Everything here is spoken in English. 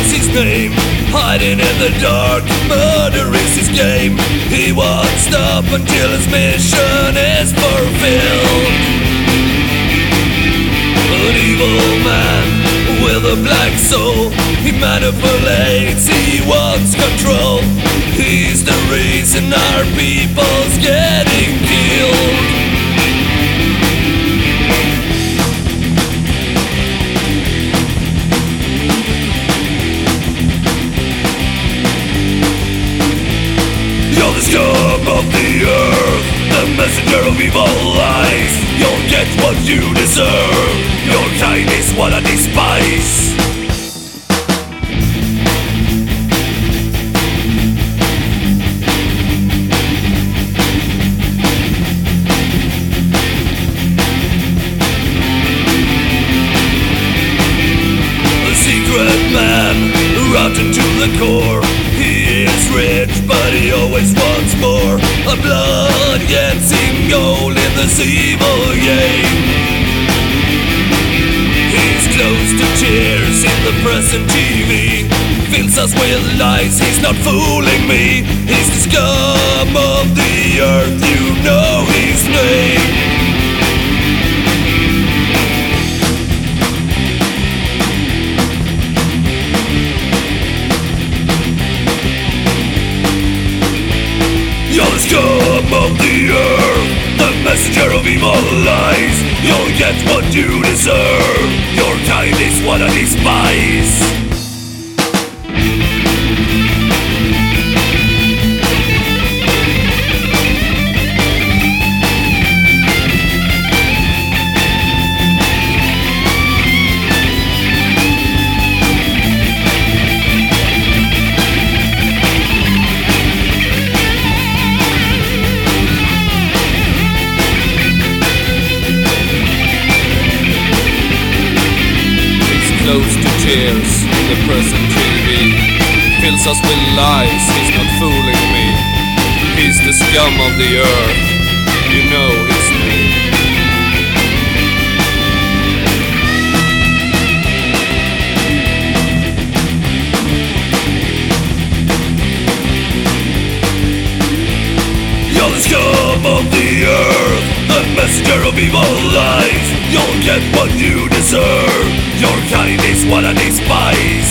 is his name. Hiding in the dark, murder is his game. He won't stop until his mission is fulfilled. An evil man with a black soul. He manipulates, he wants control. He's the reason our people's getting killed. You deserve. Your time is what I despise. The secret man, rotten to the core. He is rich, but he always wants more. A blood gets him gold in this evil game. The press and TV. Fills us with lies, he's not fooling me. He's the scum of the earth, you know his name. You're the scum of the earth, messenger of evil lies. You'll get what you deserve. Your kind is what I despise. Close to tears the present TV. Fills us with lies, he's not fooling me. He's the scum of the earth, you know his name. You're the scum of the earth, messenger of evil lies. You'll get what you deserve. Your kind is what I despise.